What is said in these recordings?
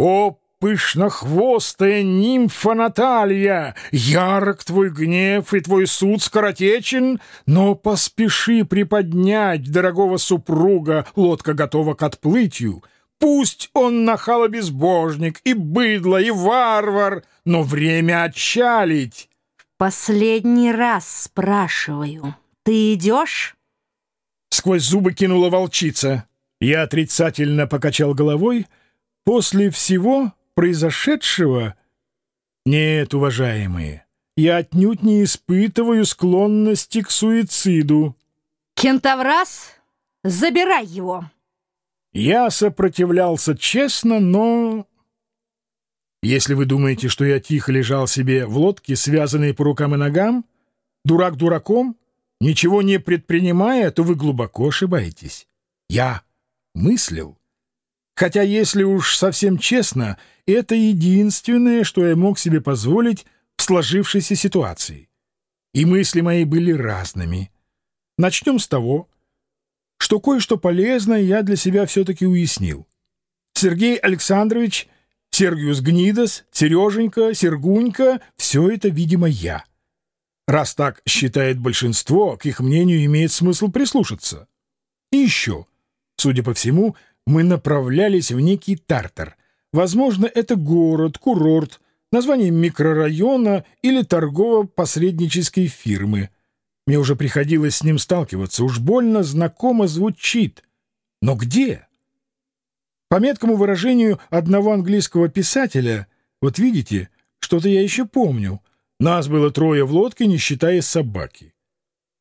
О, пышнохвостая нимфа Наталья, ярок твой гнев и твой суд скоротечен, но поспеши приподнять дорогого супруга, лодка готова к отплытию. Пусть он нахал и безбожник, и быдло, и варвар, но время отчалить. Последний раз спрашиваю, ты идешь? Сквозь зубы кинула волчица. Я отрицательно покачал головой. После всего произошедшего... Нет, уважаемые, я отнюдь не испытываю склонности к суициду. Кентаврас, забирай его. Я сопротивлялся честно, но... Если вы думаете, что я тихо лежал себе в лодке, связанной по рукам и ногам, дурак дураком, ничего не предпринимая, то вы глубоко ошибаетесь. Я мыслил. Хотя, если уж совсем честно, это единственное, что я мог себе позволить в сложившейся ситуации. И мысли мои были разными. Начнем с того, что кое-что полезное я для себя все-таки уяснил. Сергей Александрович, Сергиус Гнидос, Сереженька, Сергунька — все это, видимо, я. Раз так считает большинство, к их мнению имеет смысл прислушаться. И еще, судя по всему, — мы направлялись в некий Тартар. Возможно, это город, курорт, название микрорайона или торгово-посреднической фирмы. Мне уже приходилось с ним сталкиваться, уж больно знакомо звучит. Но где? По меткому выражению одного английского писателя, вот видите, что-то я еще помню, нас было трое в лодке, не считая собаки.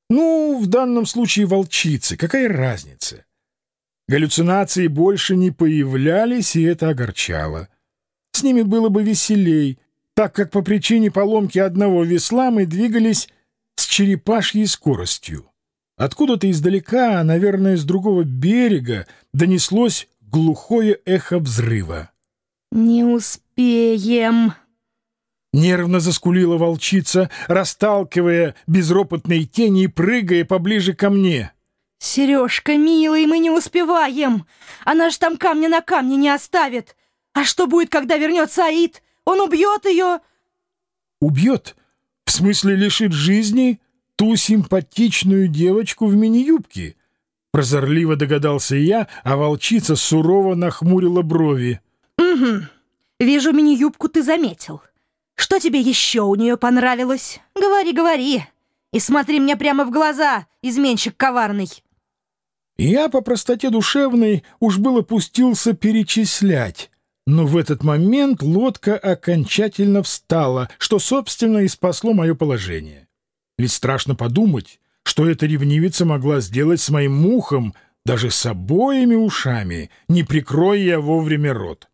Ну, в данном случае волчицы, какая разница? Галлюцинации больше не появлялись, и это огорчало. С ними было бы веселей, так как по причине поломки одного весла мы двигались с черепашьей скоростью. Откуда-то издалека, наверное, с другого берега, донеслось глухое эхо взрыва. «Не успеем!» Нервно заскулила волчица, расталкивая безропотные тени и прыгая поближе ко мне. «Сережка, милый, мы не успеваем! Она ж там камня на камне не оставит! А что будет, когда вернется Аид? Он убьет ее!» «Убьет? В смысле лишит жизни ту симпатичную девочку в мини-юбке?» Прозорливо догадался я, а волчица сурово нахмурила брови. «Угу. Вижу, мини-юбку ты заметил. Что тебе еще у нее понравилось? Говори, говори. И смотри мне прямо в глаза, изменщик коварный». Я по простоте душевной уж было пустился перечислять, но в этот момент лодка окончательно встала, что, собственно, и спасло мое положение. Ведь страшно подумать, что эта ревнивица могла сделать с моим мухом, даже с обоими ушами, не прикроя я вовремя рот.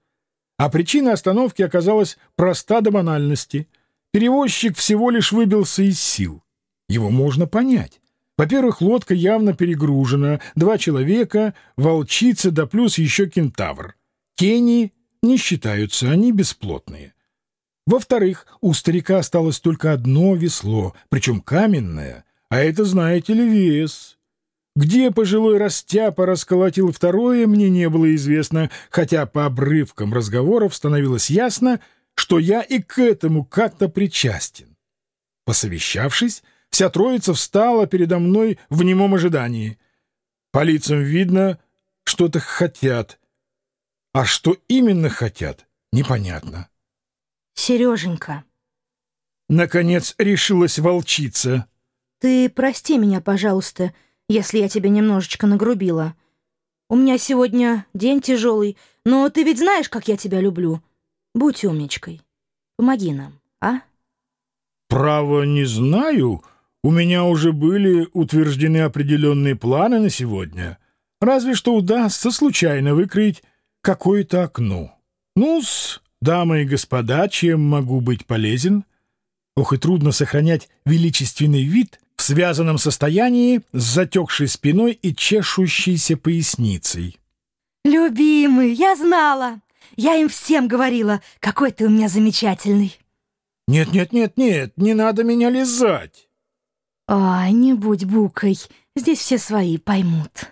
А причина остановки оказалась проста до банальности. Перевозчик всего лишь выбился из сил. Его можно понять. Во-первых, лодка явно перегружена, два человека, волчица да плюс еще кентавр. Тени не считаются, они бесплотные. Во-вторых, у старика осталось только одно весло, причем каменное, а это, знаете ли, вес. Где пожилой растяпа расколотил второе, мне не было известно, хотя по обрывкам разговоров становилось ясно, что я и к этому как-то причастен. Посовещавшись, Вся троица встала передо мной в немом ожидании. По лицам видно, что-то хотят. А что именно хотят, непонятно. Сереженька. Наконец решилась волчица. Ты прости меня, пожалуйста, если я тебя немножечко нагрубила. У меня сегодня день тяжелый, но ты ведь знаешь, как я тебя люблю. Будь умничкой. Помоги нам, а? Право не знаю, — у меня уже были утверждены определенные планы на сегодня. Разве что удастся случайно выкроить какое-то окно. Ну-с, дамы и господа, чем могу быть полезен? Ох, и трудно сохранять величественный вид в связанном состоянии с затекшей спиной и чешущейся поясницей. «Любимый, я знала! Я им всем говорила, какой ты у меня замечательный!» «Нет-нет-нет-нет, не надо меня лизать!» «Ай, не будь букой, здесь все свои поймут».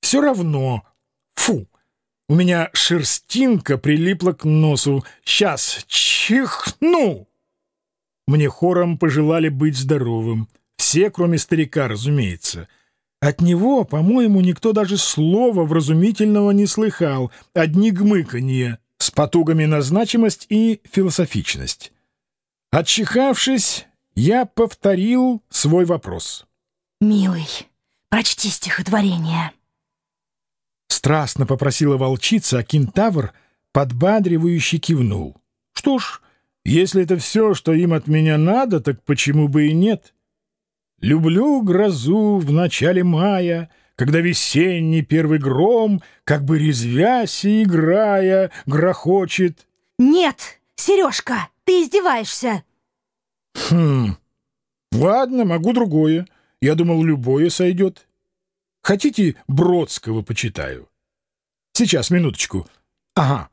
«Все равно. Фу! У меня шерстинка прилипла к носу. Сейчас чихну! Мне хором пожелали быть здоровым. Все, кроме старика, разумеется. От него, по-моему, никто даже слова вразумительного не слыхал. Одни гмыканье с потугами на значимость и философичность. Отчихавшись, я повторил свой вопрос. «Милый, прочти стихотворение». Страстно попросила волчица, а кентавр подбадривающе кивнул. Что ж, если это все, что им от меня надо, так почему бы и нет? Люблю грозу в начале мая, когда весенний первый гром, как бы резвясь и играя, грохочет. Нет, Сережка, ты издеваешься. Хм, ладно, могу другое. Я думал, любое сойдет. Хотите, Бродского почитаю? Сейчас, минуточку. Ага.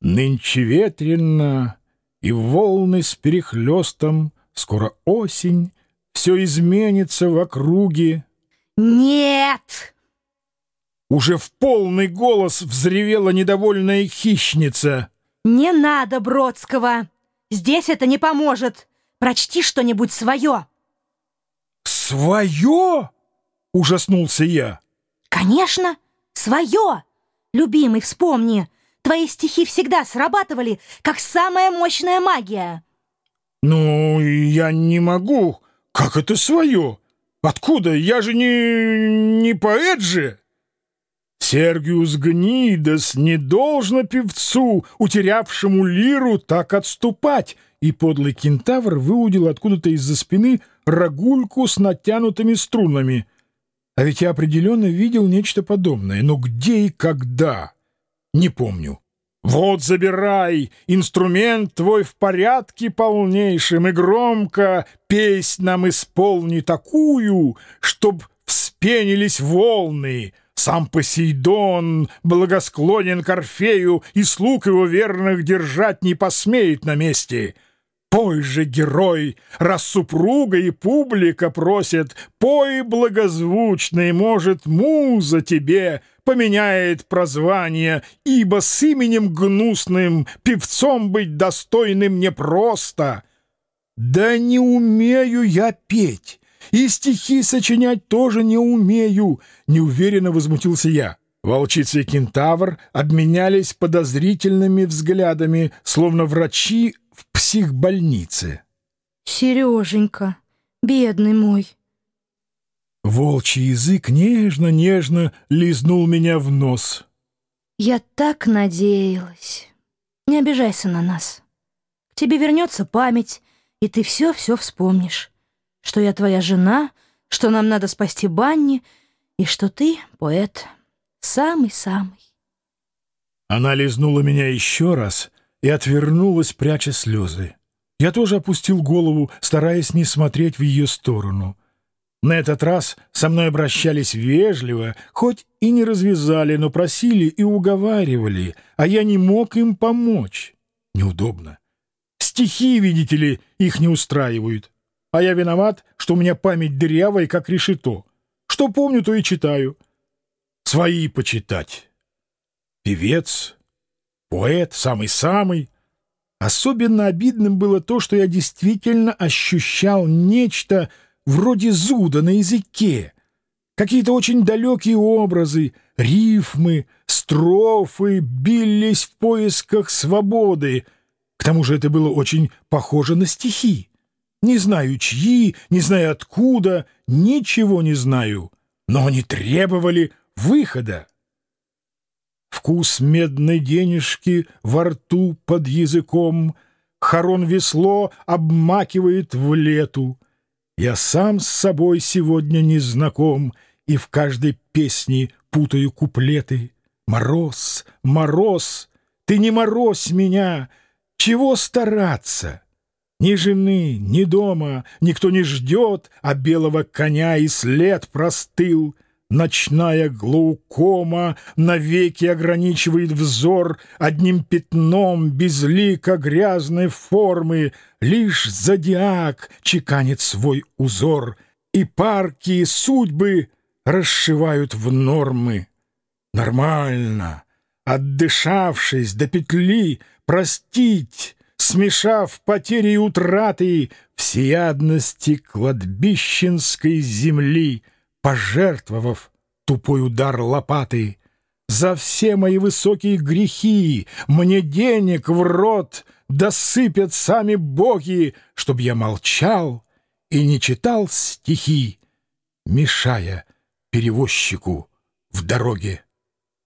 Нынче ветрено, и волны с перехлестом, скоро осень, все изменится в округе. Нет! Уже в полный голос взревела недовольная хищница. Не надо Бродского! Здесь это не поможет. Прочти что-нибудь свое. Свое? — ужаснулся я. «Конечно, свое! Любимый, вспомни, твои стихи всегда срабатывали, как самая мощная магия». «Ну, я не могу. Как это свое? Откуда? Я же не... не поэт же!» Сергиус Гнидос не должно певцу, утерявшему лиру, так отступать, и подлый кентавр выудил откуда-то из-за спины рогульку с натянутыми струнами — а ведь я определенно видел нечто подобное. Но где и когда? Не помню. Вот забирай, инструмент твой в порядке полнейшем, и громко песнь нам исполни такую, чтоб вспенились волны. Сам Посейдон благосклонен к Орфею, и слуг его верных держать не посмеет на месте». Пой же, герой, раз супруга и публика просят, Пой благозвучно, и, может, муза тебе Поменяет прозвание, ибо с именем гнусным Певцом быть достойным непросто. Да не умею я петь, и стихи сочинять тоже не умею, Неуверенно возмутился я. Волчица и кентавр обменялись подозрительными взглядами, словно врачи в психбольнице. Сереженька, бедный мой. Волчий язык нежно-нежно лизнул меня в нос. Я так надеялась. Не обижайся на нас. К тебе вернется память, и ты все-все вспомнишь. Что я твоя жена, что нам надо спасти Банни, и что ты поэт самый-самый. Она лизнула меня еще раз и отвернулась, пряча слезы. Я тоже опустил голову, стараясь не смотреть в ее сторону. На этот раз со мной обращались вежливо, хоть и не развязали, но просили и уговаривали, а я не мог им помочь. Неудобно. Стихи, видите ли, их не устраивают. А я виноват, что у меня память дырявая, как решето. Что помню, то и читаю. Свои почитать. Певец Поэт, самый-самый. Особенно обидным было то, что я действительно ощущал нечто вроде зуда на языке. Какие-то очень далекие образы, рифмы, строфы бились в поисках свободы. К тому же это было очень похоже на стихи. Не знаю чьи, не знаю откуда, ничего не знаю. Но они требовали выхода. Вкус медной денежки во рту под языком, Харон весло обмакивает в лету. Я сам с собой сегодня не знаком И в каждой песне путаю куплеты. Мороз, мороз, ты не морозь меня, Чего стараться? Ни жены, ни дома никто не ждет, А белого коня и след простыл — Ночная глаукома навеки ограничивает взор одним пятном безлика грязной формы. Лишь зодиак чеканит свой узор, и парки и судьбы расшивают в нормы. Нормально, отдышавшись до петли, простить, смешав потери и утраты всеядности кладбищенской земли, пожертвовав тупой удар лопаты. За все мои высокие грехи мне денег в рот досыпят сами боги, чтоб я молчал и не читал стихи, мешая перевозчику в дороге.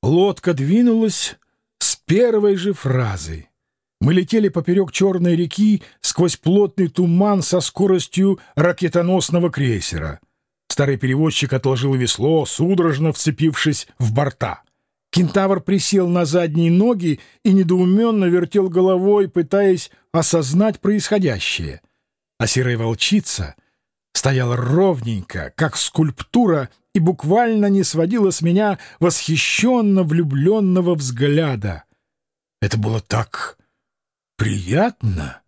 Лодка двинулась с первой же фразы. Мы летели поперек черной реки сквозь плотный туман со скоростью ракетоносного крейсера. Старый перевозчик отложил весло, судорожно вцепившись в борта. Кентавр присел на задние ноги и недоуменно вертел головой, пытаясь осознать происходящее. А серая волчица стояла ровненько, как скульптура, и буквально не сводила с меня восхищенно влюбленного взгляда. Это было так приятно.